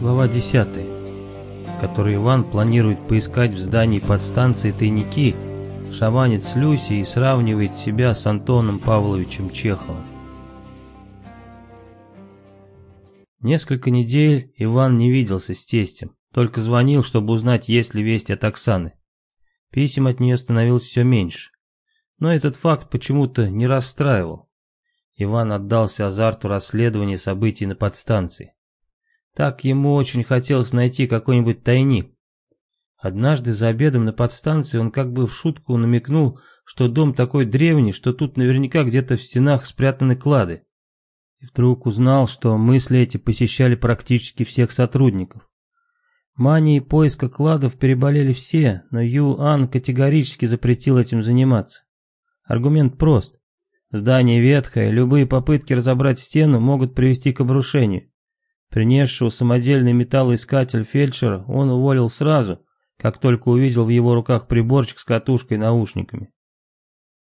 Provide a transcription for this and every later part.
Глава 10, в которой Иван планирует поискать в здании подстанции тайники, шаманит с Люси и сравнивает себя с Антоном Павловичем Чеховым. Несколько недель Иван не виделся с тестем, только звонил, чтобы узнать, есть ли весть от Оксаны. Писем от нее становилось все меньше. Но этот факт почему-то не расстраивал. Иван отдался азарту расследования событий на подстанции. Так ему очень хотелось найти какой-нибудь тайник. Однажды за обедом на подстанции он как бы в шутку намекнул, что дом такой древний, что тут наверняка где-то в стенах спрятаны клады. И вдруг узнал, что мысли эти посещали практически всех сотрудников. Манией поиска кладов переболели все, но Юан категорически запретил этим заниматься. Аргумент прост. Здание ветхое, любые попытки разобрать стену могут привести к обрушению. Принесшего самодельный металлоискатель фельдшера он уволил сразу, как только увидел в его руках приборчик с катушкой и наушниками.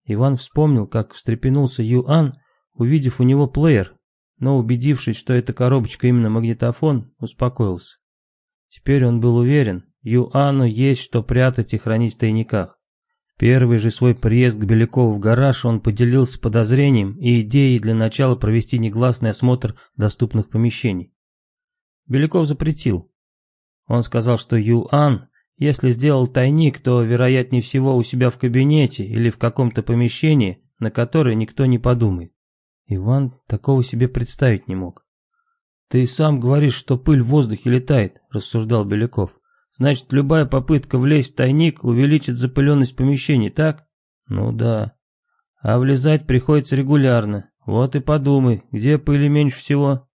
Иван вспомнил, как встрепенулся Юан, увидев у него плеер, но убедившись, что эта коробочка именно магнитофон, успокоился. Теперь он был уверен, Юану есть что прятать и хранить в тайниках. Первый же свой приезд к Белякову в гараж он поделился подозрением и идеей для начала провести негласный осмотр доступных помещений. Беляков запретил. Он сказал, что Юан, если сделал тайник, то, вероятнее всего, у себя в кабинете или в каком-то помещении, на которое никто не подумает. Иван такого себе представить не мог. «Ты сам говоришь, что пыль в воздухе летает», — рассуждал Беляков. Значит, любая попытка влезть в тайник увеличит запыленность помещений, так? Ну да. А влезать приходится регулярно. Вот и подумай, где пыли меньше всего?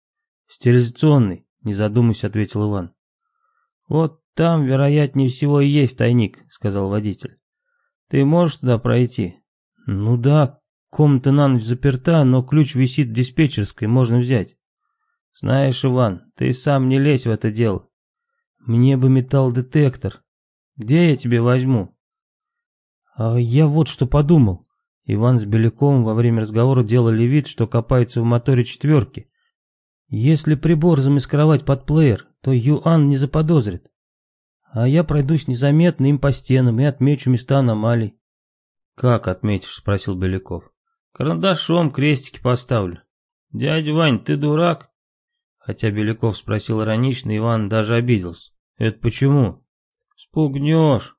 Стерилизационный, не задумываясь, ответил Иван. Вот там, вероятнее всего, и есть тайник, сказал водитель. Ты можешь туда пройти? Ну да, комната на ночь заперта, но ключ висит в диспетчерской, можно взять. Знаешь, Иван, ты сам не лезь в это дело. Мне бы металлодетектор. Где я тебе возьму? А я вот что подумал. Иван с Беляковым во время разговора делали вид, что копаются в моторе четверки. Если прибор замаскировать под плеер, то Юан не заподозрит. А я пройдусь незаметно им по стенам и отмечу места аномалий. «Как отметишь?» — спросил Беляков. «Карандашом крестики поставлю». «Дядя Вань, ты дурак?» Хотя Беляков спросил иронично, Иван даже обиделся. Это почему? Спугнешь.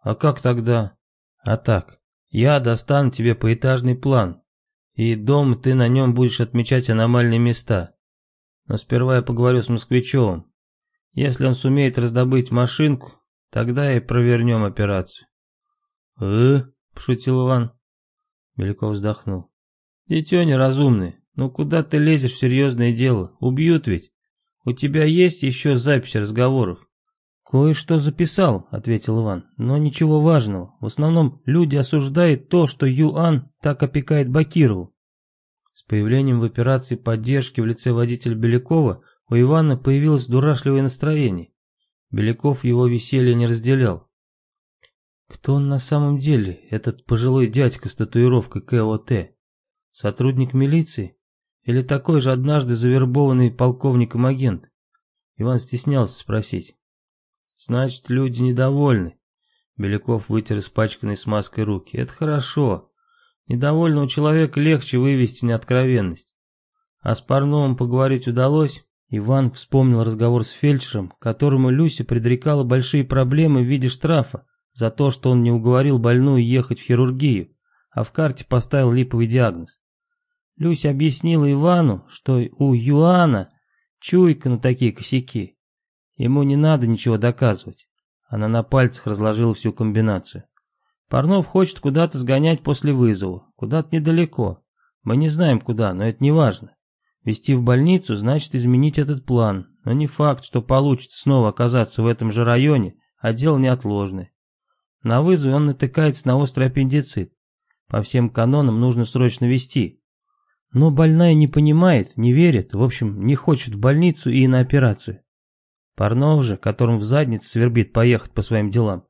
А как тогда? А так, я достану тебе поэтажный план, и дом ты на нем будешь отмечать аномальные места. Но сперва я поговорю с Москвичевым. Если он сумеет раздобыть машинку, тогда и провернем операцию. «Э?» — пошутил Иван. Беляков вздохнул. «Дитё неразумный, ну куда ты лезешь в серьезное дело? Убьют ведь. У тебя есть еще запись разговоров? «Кое-что записал», — ответил Иван, — «но ничего важного. В основном люди осуждают то, что Юан так опекает Бакирову». Появлением в операции поддержки в лице водителя Белякова у Ивана появилось дурашливое настроение. Беляков его веселье не разделял. Кто он на самом деле, этот пожилой дядька с татуировкой КОТ? Сотрудник милиции? Или такой же однажды завербованный полковником агент? Иван стеснялся спросить. Значит, люди недовольны. Беляков вытер испачканной смазкой руки. Это хорошо. Недовольного человека легче вывести на откровенность. А с Парновым поговорить удалось? Иван вспомнил разговор с фельдшером, которому Люся предрекала большие проблемы в виде штрафа за то, что он не уговорил больную ехать в хирургию, а в карте поставил липовый диагноз. Люся объяснила Ивану, что у Юана чуйка на такие косяки. Ему не надо ничего доказывать. Она на пальцах разложила всю комбинацию. Парнов хочет куда-то сгонять после вызова, куда-то недалеко. Мы не знаем куда, но это не важно. Вести в больницу значит изменить этот план, но не факт, что получится снова оказаться в этом же районе, а дело неотложное. На вызове он натыкается на острый аппендицит. По всем канонам нужно срочно вести. Но больная не понимает, не верит, в общем, не хочет в больницу и на операцию. Парнов же, которым в заднице свербит поехать по своим делам,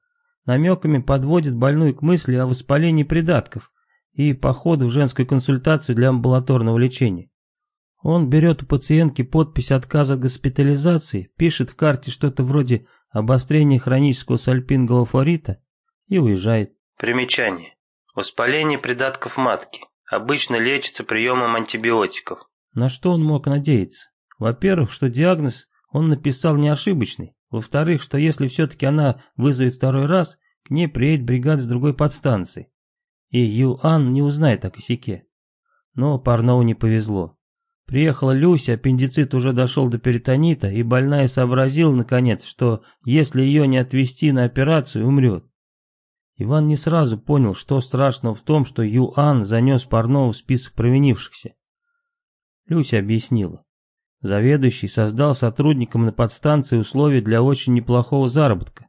намеками подводит больную к мысли о воспалении придатков и походу в женскую консультацию для амбулаторного лечения. Он берет у пациентки подпись отказа от госпитализации, пишет в карте что-то вроде обострения хронического сальпингового форита и уезжает. Примечание. Воспаление придатков матки. Обычно лечится приемом антибиотиков. На что он мог надеяться? Во-первых, что диагноз он написал не ошибочный. Во-вторых, что если все-таки она вызовет второй раз, к ней приедет бригада с другой подстанции. И Юан не узнает о косяке. Но Парноу не повезло. Приехала Люся, аппендицит уже дошел до перитонита, и больная сообразила, наконец, что если ее не отвезти на операцию, умрет. Иван не сразу понял, что страшного в том, что Юан занес Парнову в список провинившихся. Люся объяснила. Заведующий создал сотрудникам на подстанции условия для очень неплохого заработка.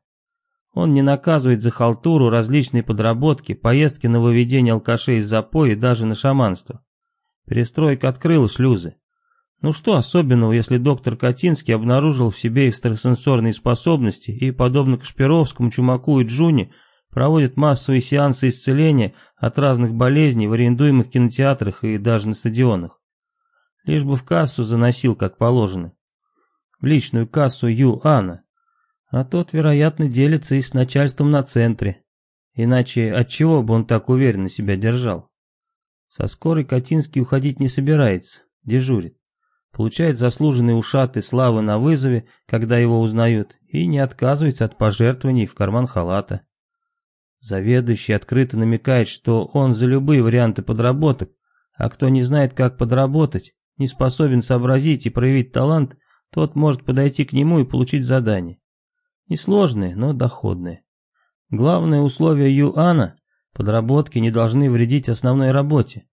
Он не наказывает за халтуру, различные подработки, поездки на выведение алкашей из запоя и даже на шаманство. Перестройка открыла шлюзы. Ну что особенного, если доктор Катинский обнаружил в себе экстрасенсорные способности и, подобно Кашпировскому, Чумаку и Джуни, проводит массовые сеансы исцеления от разных болезней в арендуемых кинотеатрах и даже на стадионах. Лишь бы в кассу заносил, как положено. В личную кассу Ю Анна. А тот, вероятно, делится и с начальством на центре. Иначе от чего бы он так уверенно себя держал? Со скорой Катинский уходить не собирается, дежурит. Получает заслуженные ушаты славы на вызове, когда его узнают, и не отказывается от пожертвований в карман халата. Заведующий открыто намекает, что он за любые варианты подработок, а кто не знает, как подработать, не способен сообразить и проявить талант, тот может подойти к нему и получить задание. Несложное, но доходное. Главное условие Юана Подработки не должны вредить основной работе.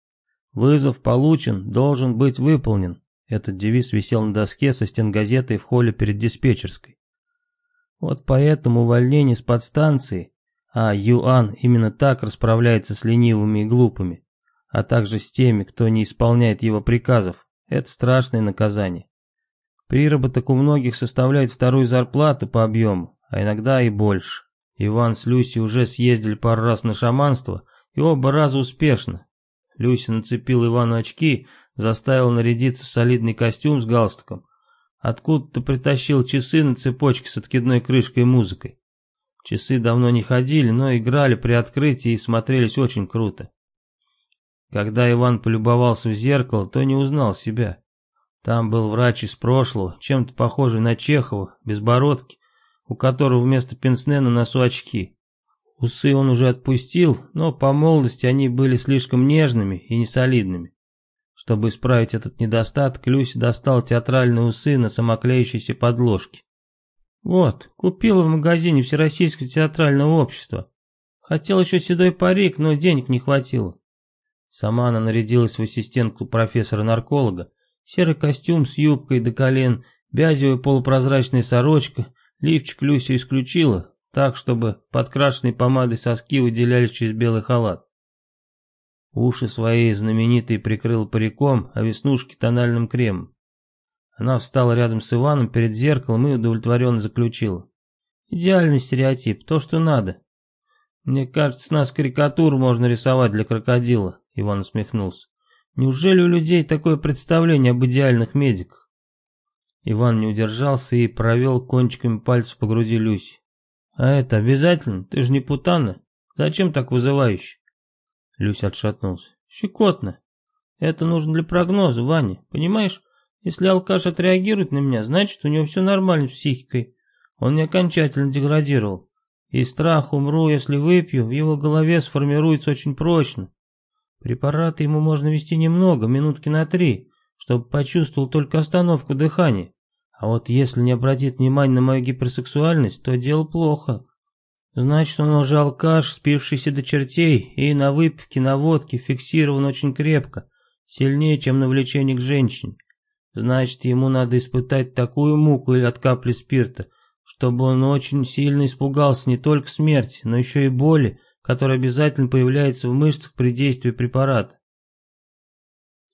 Вызов получен, должен быть выполнен. Этот девиз висел на доске со стенгазетой в холле перед диспетчерской. Вот поэтому увольнение с подстанции, а Юан именно так расправляется с ленивыми и глупыми, а также с теми, кто не исполняет его приказов, это страшное наказание. Приработок у многих составляет вторую зарплату по объему, а иногда и больше. Иван с Люси уже съездили пару раз на шаманство, и оба раза успешно. Люся нацепил Ивану очки, заставил нарядиться в солидный костюм с галстуком. Откуда-то притащил часы на цепочке с откидной крышкой и музыкой. Часы давно не ходили, но играли при открытии и смотрелись очень круто. Когда Иван полюбовался в зеркало, то не узнал себя. Там был врач из прошлого, чем-то похожий на Чехова, без бородки, у которого вместо пенсне на носу очки. Усы он уже отпустил, но по молодости они были слишком нежными и несолидными. Чтобы исправить этот недостаток, Люся достал театральные усы на самоклеющейся подложке. Вот, купила в магазине Всероссийского театрального общества. Хотел еще седой парик, но денег не хватило. Сама она нарядилась в ассистентку профессора-нарколога. Серый костюм с юбкой до колен, бязевая полупрозрачная сорочка, Лифчик Люся исключила, так, чтобы подкрашенной помадой соски выделялись через белый халат. Уши свои знаменитые прикрыла париком, а веснушки тональным кремом. Она встала рядом с Иваном перед зеркалом и удовлетворенно заключила. Идеальный стереотип, то, что надо. Мне кажется, нас карикатуру можно рисовать для крокодила, Иван усмехнулся. Неужели у людей такое представление об идеальных медиках? Иван не удержался и провел кончиками пальцев по груди Люси. «А это обязательно? Ты же не путана. Зачем так вызывающе?» Люся отшатнулся. «Щекотно. Это нужно для прогноза, Ваня. Понимаешь, если алкаш отреагирует на меня, значит, у него все нормально с психикой. Он не окончательно деградировал. И страх умру, если выпью, в его голове сформируется очень прочно. Препараты ему можно вести немного, минутки на три, чтобы почувствовал только остановку дыхания. А вот если не обратит внимания на мою гиперсексуальность, то дело плохо. Значит, он уже алкаш, спившийся до чертей, и на выпивке, на водке фиксирован очень крепко, сильнее, чем на влечение к женщине. Значит, ему надо испытать такую муку или от капли спирта, чтобы он очень сильно испугался не только смерти, но еще и боли, которая обязательно появляется в мышцах при действии препарата.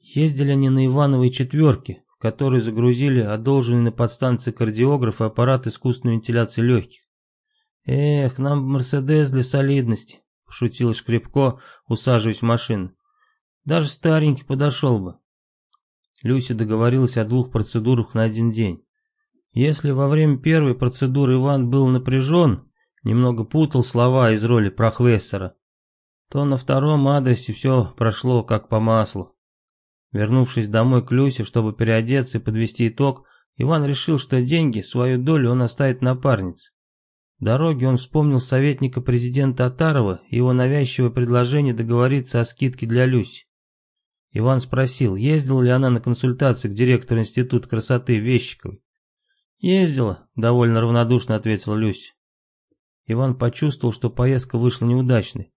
Ездили они на Ивановой четверке, в которой загрузили одолженный на подстанции кардиограф и аппарат искусственной вентиляции легких. «Эх, нам Мерседес для солидности», — пошутил Шкребко, усаживаясь в машину. «Даже старенький подошел бы». Люся договорилась о двух процедурах на один день. Если во время первой процедуры Иван был напряжен, немного путал слова из роли прохвессора, то на втором адресе все прошло как по маслу. Вернувшись домой к Люсе, чтобы переодеться и подвести итог, Иван решил, что деньги, свою долю он оставит напарнице. В дороге он вспомнил советника президента Атарова и его навязчивое предложение договориться о скидке для Люси. Иван спросил, ездила ли она на консультации к директору Института красоты Вещиковой. «Ездила», — довольно равнодушно ответила Люся. Иван почувствовал, что поездка вышла неудачной.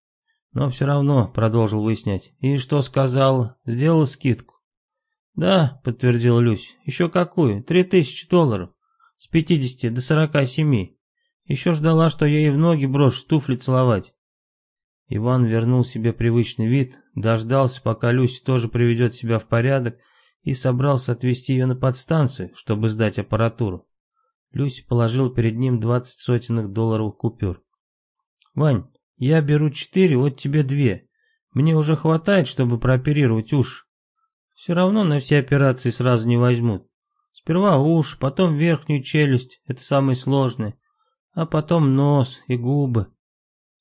Но все равно продолжил выяснять. «И что сказал? Сделала скидку?» «Да», — подтвердила Люсь. «Еще какую? Три тысячи долларов. С пятидесяти до сорока семи. Еще ждала, что я ей в ноги брошу туфли целовать». Иван вернул себе привычный вид, дождался, пока Люся тоже приведет себя в порядок, и собрался отвезти ее на подстанцию, чтобы сдать аппаратуру. Люся положил перед ним двадцать сотенных долларовых купюр. «Вань, я беру четыре, вот тебе две. Мне уже хватает, чтобы прооперировать уши. Все равно на все операции сразу не возьмут. Сперва уши, потом верхнюю челюсть, это самое сложное. А потом нос и губы.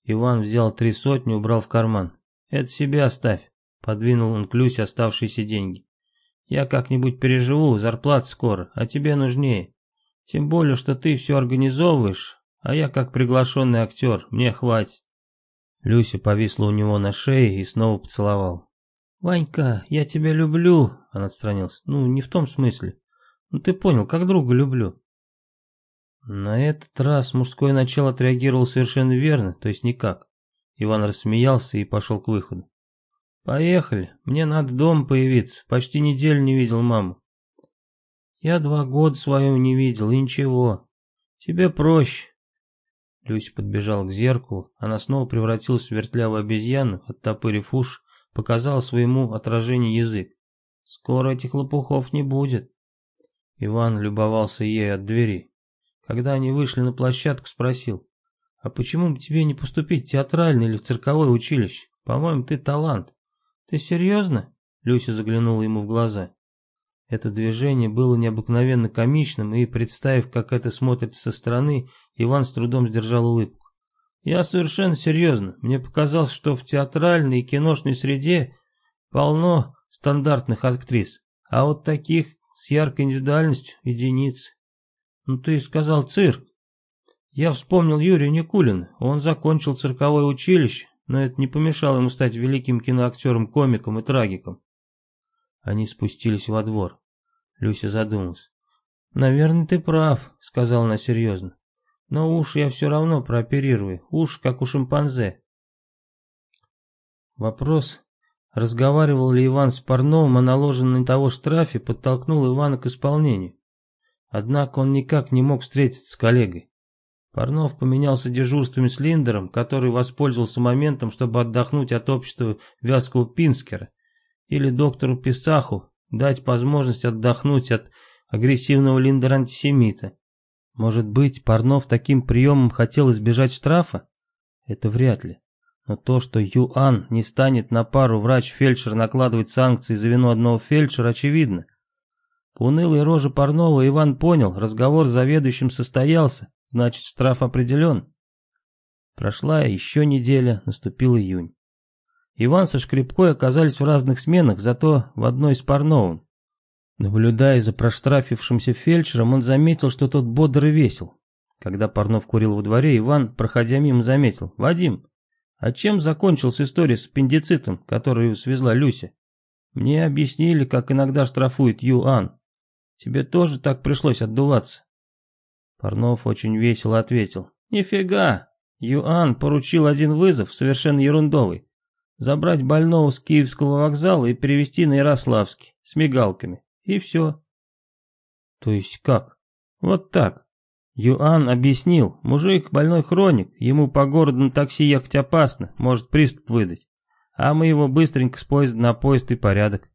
Иван взял три сотни, убрал в карман. Это себе оставь. Подвинул он к Люсе оставшиеся деньги. Я как-нибудь переживу, зарплата скоро, а тебе нужнее. Тем более, что ты все организовываешь, а я как приглашенный актер, мне хватит. Люся повисла у него на шее и снова поцеловал. «Ванька, я тебя люблю», — она отстранилась. «Ну, не в том смысле. Ну, ты понял, как друга люблю». На этот раз мужское начало отреагировало совершенно верно, то есть никак. Иван рассмеялся и пошел к выходу. «Поехали, мне надо дома появиться, почти неделю не видел маму». «Я два года своего не видел, и ничего. Тебе проще. Люся подбежала к зеркалу, она снова превратилась в вертлявую обезьяну, оттопырив уж, показала своему отражению язык. Скоро этих лопухов не будет. Иван любовался ей от двери. Когда они вышли на площадку, спросил, «А почему бы тебе не поступить в театральное или в цирковое училище? По-моему, ты талант». «Ты серьезно?» Люся заглянула ему в глаза. Это движение было необыкновенно комичным, и, представив, как это смотрится со стороны, Иван с трудом сдержал улыбку. «Я совершенно серьезно. Мне показалось, что в театральной и киношной среде полно стандартных актрис, а вот таких с яркой индивидуальностью — единицы. Ну ты сказал цирк. Я вспомнил Юрия Никулина. Он закончил цирковое училище, но это не помешало ему стать великим киноактером, комиком и трагиком. Они спустились во двор. Люся задумалась. «Наверное, ты прав», — сказала она серьезно. «Но уж я все равно прооперирую, уж как у шимпанзе». Вопрос, разговаривал ли Иван с Парновым о наложенном на того штрафе, подтолкнул Ивана к исполнению. Однако он никак не мог встретиться с коллегой. Парнов поменялся дежурствами с Линдером, который воспользовался моментом, чтобы отдохнуть от общества вязкого Пинскера, или доктору Писаху, дать возможность отдохнуть от агрессивного Линдера-антисемита. Может быть, Парнов таким приемом хотел избежать штрафа? Это вряд ли. Но то, что Юан не станет на пару врач-фельдшер накладывать санкции за вину одного фельдшера, очевидно. По унылой роже Парнова Иван понял, разговор с заведующим состоялся, значит штраф определен. Прошла еще неделя, наступил июнь. Иван со Шкребкой оказались в разных сменах, зато в одной с Парновым. Наблюдая за проштрафившимся фельдшером, он заметил, что тот бодр и весел. Когда Парнов курил во дворе, Иван, проходя мимо, заметил. «Вадим, а чем закончилась история с аппендицитом, которую свезла Люся? Мне объяснили, как иногда штрафует Юан. Тебе тоже так пришлось отдуваться?» Парнов очень весело ответил. «Нифига! Юан поручил один вызов, совершенно ерундовый забрать больного с Киевского вокзала и перевезти на Ярославский с мигалками. И все. То есть как? Вот так. Юан объяснил, мужик больной хроник, ему по городу на такси ехать опасно, может приступ выдать. А мы его быстренько с поезда на поезд и порядок.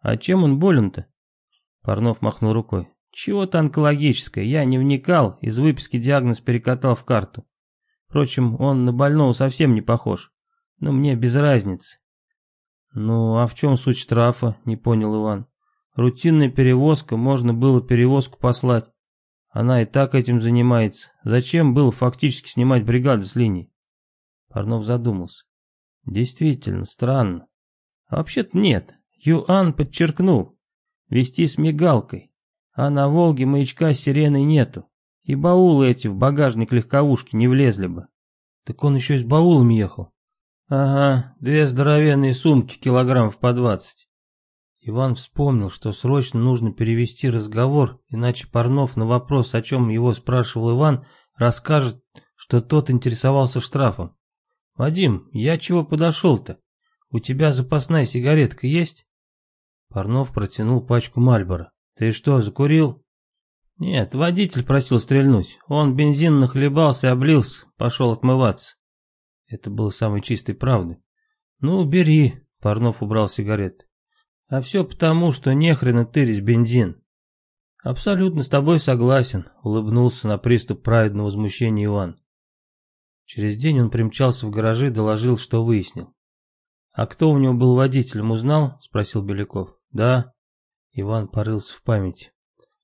А чем он болен-то? Парнов махнул рукой. Чего-то онкологическое, я не вникал, из выписки диагноз перекатал в карту. Впрочем, он на больного совсем не похож. Но мне без разницы. Ну, а в чем суть штрафа, не понял Иван. Рутинная перевозка, можно было перевозку послать. Она и так этим занимается. Зачем было фактически снимать бригаду с линии? Парнов задумался. Действительно, странно. А вообще-то нет. Юан подчеркнул. Вести с мигалкой. А на Волге маячка с сиреной нету. И баулы эти в багажник легковушки не влезли бы. Так он еще и с баулами ехал. Ага, две здоровенные сумки, килограммов по двадцать. Иван вспомнил, что срочно нужно перевести разговор, иначе Парнов на вопрос, о чем его спрашивал Иван, расскажет, что тот интересовался штрафом. «Вадим, я чего подошел-то? У тебя запасная сигаретка есть?» Парнов протянул пачку Мальбора. «Ты что, закурил?» «Нет, водитель просил стрельнуть. Он бензин нахлебался облился, пошел отмываться». Это было самой чистой правдой. «Ну, бери», — Парнов убрал сигареты. А все потому, что нехрена тырить бензин. Абсолютно с тобой согласен, улыбнулся на приступ праведного возмущения Иван. Через день он примчался в гаражи и доложил, что выяснил. «А кто у него был водителем, узнал?» – спросил Беляков. «Да». Иван порылся в памяти.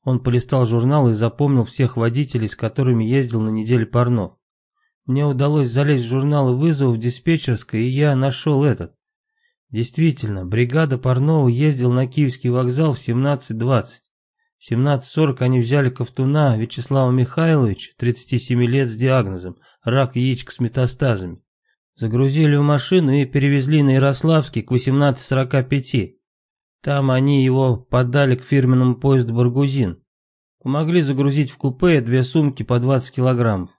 Он полистал журнал и запомнил всех водителей, с которыми ездил на неделе Парнов. Мне удалось залезть в журналы вызовов диспетчерской, и я нашел этот. Действительно, бригада Парнова ездил на Киевский вокзал в 17.20. В 17.40 они взяли Ковтуна Вячеслава Михайловича, 37 лет с диагнозом, рак яичка с метастазами. Загрузили в машину и перевезли на Ярославский к 18.45. Там они его подали к фирменному поезду «Баргузин». Помогли загрузить в купе две сумки по 20 килограммов.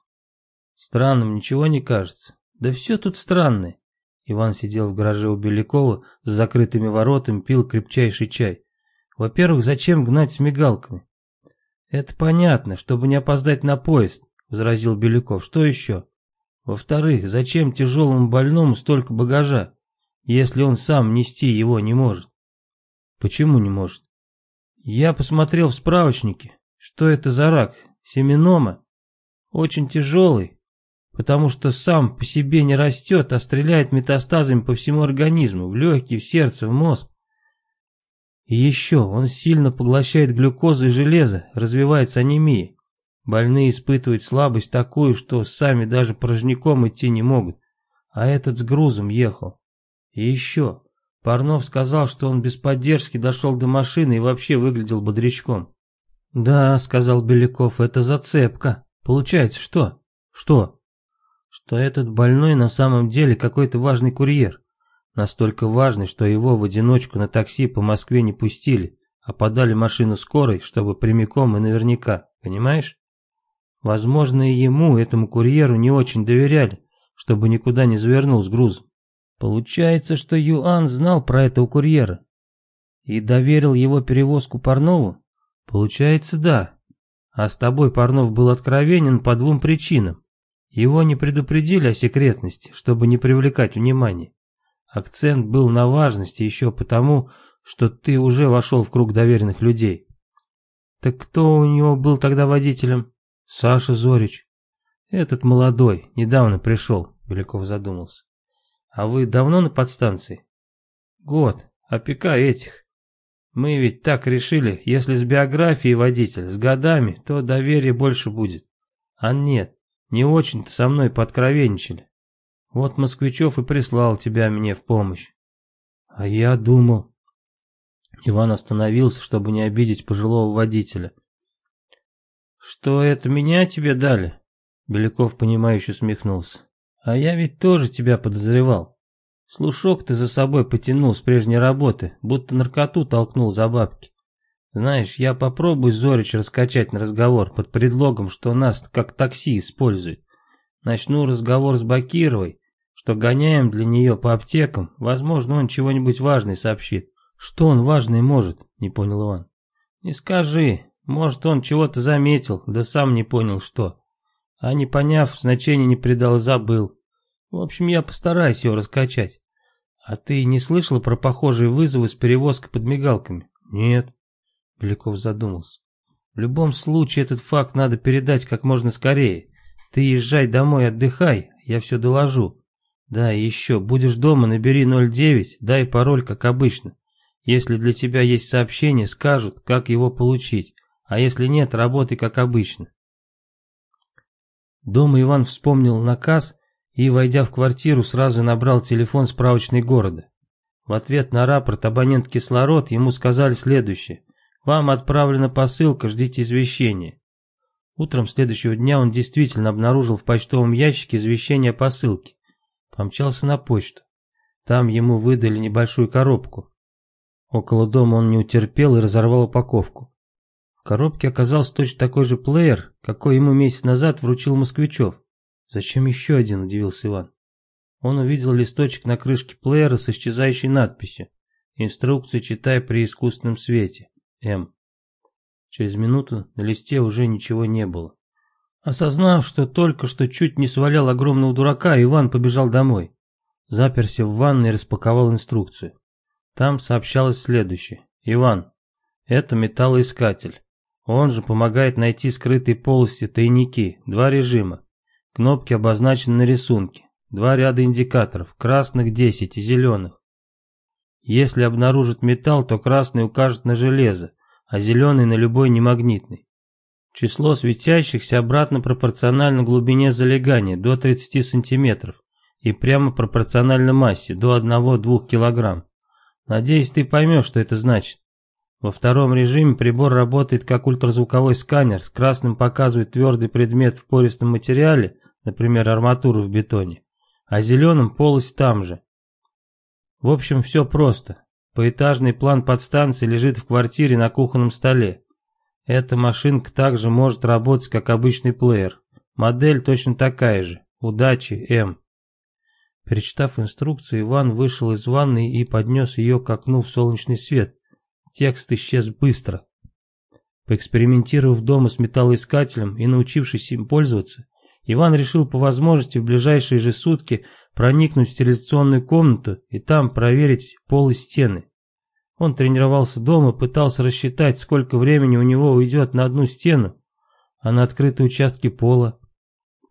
Странным ничего не кажется. Да все тут странное. Иван сидел в гараже у Белякова с закрытыми воротами, пил крепчайший чай. Во-первых, зачем гнать с мигалками? Это понятно, чтобы не опоздать на поезд, возразил Беляков. Что еще? Во-вторых, зачем тяжелому больному столько багажа, если он сам нести его не может? Почему не может? Я посмотрел в справочнике. Что это за рак? Семенома? Очень тяжелый, потому что сам по себе не растет, а стреляет метастазами по всему организму, в легкие, в сердце, в мозг. И еще он сильно поглощает глюкозу и железо, развивается анемия. Больные испытывают слабость такую, что сами даже порожняком идти не могут. А этот с грузом ехал. И еще. Парнов сказал, что он без поддержки дошел до машины и вообще выглядел бодрячком. «Да», — сказал Беляков, — «это зацепка. Получается что?» «Что?» Что этот больной на самом деле какой-то важный курьер. Настолько важный, что его в одиночку на такси по Москве не пустили, а подали машину скорой, чтобы прямиком и наверняка, понимаешь? Возможно, и ему, этому курьеру, не очень доверяли, чтобы никуда не завернул с грузом. Получается, что Юан знал про этого курьера и доверил его перевозку Парнову? Получается, да. А с тобой Парнов был откровенен по двум причинам. Его не предупредили о секретности, чтобы не привлекать внимания. Акцент был на важности еще потому, что ты уже вошел в круг доверенных людей. Так кто у него был тогда водителем? Саша Зорич. Этот молодой, недавно пришел, Беляков задумался. А вы давно на подстанции? Год, опекаю этих. Мы ведь так решили, если с биографией водитель, с годами, то доверия больше будет. А нет, не очень-то со мной подкровенничали. Вот Москвичев и прислал тебя мне в помощь. А я думал... Иван остановился, чтобы не обидеть пожилого водителя. «Что это меня тебе дали?» Беляков, понимающе усмехнулся. «А я ведь тоже тебя подозревал. Слушок ты за собой потянул с прежней работы, будто наркоту толкнул за бабки. Знаешь, я попробую Зорич раскачать на разговор под предлогом, что нас как такси используют. Начну разговор с Бакировой, что гоняем для нее по аптекам, возможно, он чего-нибудь важное сообщит. Что он важный может, не понял Иван. Не скажи, может, он чего-то заметил, да сам не понял, что. А не поняв, значения не придал забыл. В общем, я постараюсь его раскачать. А ты не слышал про похожие вызовы с перевозкой под мигалками? Нет. Беляков задумался. В любом случае этот факт надо передать как можно скорее. Ты езжай домой, отдыхай, я все доложу. Да, и еще, будешь дома, набери 09, дай пароль, как обычно. Если для тебя есть сообщение, скажут, как его получить, а если нет, работай как обычно. Дома Иван вспомнил наказ и, войдя в квартиру, сразу набрал телефон справочной города. В ответ на рапорт абонент кислород ему сказали следующее. «Вам отправлена посылка, ждите извещения». Утром следующего дня он действительно обнаружил в почтовом ящике извещение о посылке. Помчался на почту. Там ему выдали небольшую коробку. Около дома он не утерпел и разорвал упаковку. В коробке оказался точно такой же плеер, какой ему месяц назад вручил Москвичев. «Зачем еще один?» – удивился Иван. Он увидел листочек на крышке плеера с исчезающей надписью. Инструкцию читай при искусственном свете. М. Через минуту на листе уже ничего не было. Осознав, что только что чуть не свалял огромного дурака, Иван побежал домой. Заперся в ванной и распаковал инструкцию. Там сообщалось следующее. Иван, это металлоискатель. Он же помогает найти скрытые полости, тайники, два режима. Кнопки обозначены на рисунке. Два ряда индикаторов, красных 10 и зеленых. Если обнаружит металл, то красный укажет на железо, а зеленый на любой немагнитный. Число светящихся обратно пропорционально глубине залегания, до 30 см, и прямо пропорционально массе, до 1-2 кг. Надеюсь, ты поймешь, что это значит. Во втором режиме прибор работает как ультразвуковой сканер, с красным показывает твердый предмет в пористом материале, например, арматуру в бетоне, а зеленым полость там же. В общем, все просто. Поэтажный план подстанции лежит в квартире на кухонном столе. Эта машинка также может работать как обычный плеер. Модель точно такая же. Удачи, М. Перечитав инструкцию, Иван вышел из ванной и поднес ее к окну в солнечный свет. Текст исчез быстро. Поэкспериментировав дома с металлоискателем и научившись им пользоваться, Иван решил по возможности в ближайшие же сутки проникнуть в стерилизационную комнату и там проверить пол и стены. Он тренировался дома, пытался рассчитать, сколько времени у него уйдет на одну стену, а на открытые участки пола.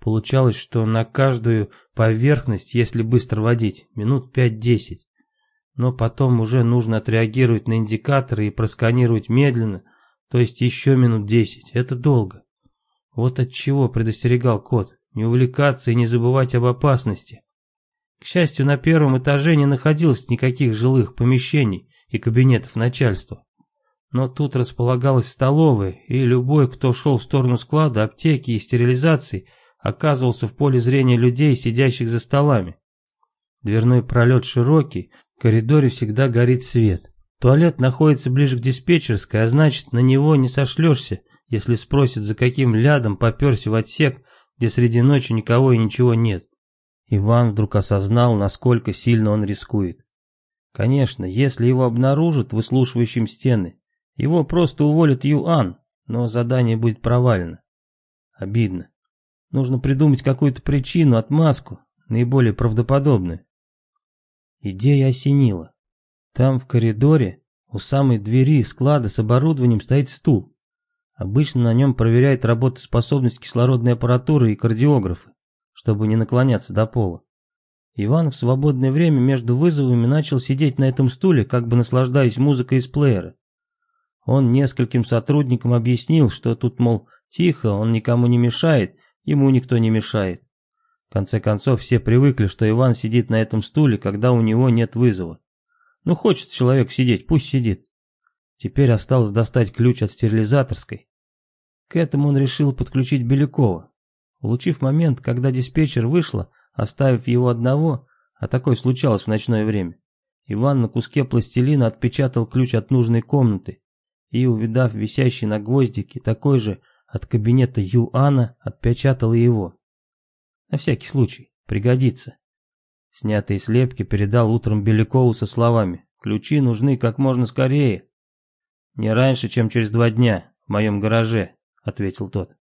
Получалось, что на каждую поверхность, если быстро водить, минут 5-10. Но потом уже нужно отреагировать на индикаторы и просканировать медленно, то есть еще минут 10. Это долго. Вот от чего предостерегал кот. Не увлекаться и не забывать об опасности. К счастью, на первом этаже не находилось никаких жилых помещений и кабинетов начальства. Но тут располагалась столовая, и любой, кто шел в сторону склада, аптеки и стерилизации, оказывался в поле зрения людей, сидящих за столами. Дверной пролет широкий, в коридоре всегда горит свет. Туалет находится ближе к диспетчерской, а значит, на него не сошлешься, если спросят, за каким лядом поперся в отсек, где среди ночи никого и ничего нет. Иван вдруг осознал, насколько сильно он рискует. Конечно, если его обнаружат выслушивающим стены, его просто уволят Юан, но задание будет провалено. Обидно. Нужно придумать какую-то причину, отмазку, наиболее правдоподобную. Идея осенила. Там в коридоре, у самой двери склада с оборудованием стоит стул. Обычно на нем проверяют работоспособность кислородной аппаратуры и кардиографы, чтобы не наклоняться до пола. Иван в свободное время между вызовами начал сидеть на этом стуле, как бы наслаждаясь музыкой из плеера. Он нескольким сотрудникам объяснил, что тут, мол, тихо, он никому не мешает, ему никто не мешает. В конце концов, все привыкли, что Иван сидит на этом стуле, когда у него нет вызова. Ну, хочет человек сидеть, пусть сидит. Теперь осталось достать ключ от стерилизаторской к этому он решил подключить Белякова. Улучив момент, когда диспетчер вышла, оставив его одного, а такое случалось в ночное время, Иван на куске пластилина отпечатал ключ от нужной комнаты и, увидав висящий на гвоздике такой же от кабинета Юана, отпечатал его. На всякий случай, пригодится. Снятые слепки передал утром Белякову со словами «Ключи нужны как можно скорее». «Не раньше, чем через два дня, в моем гараже», ответил тот.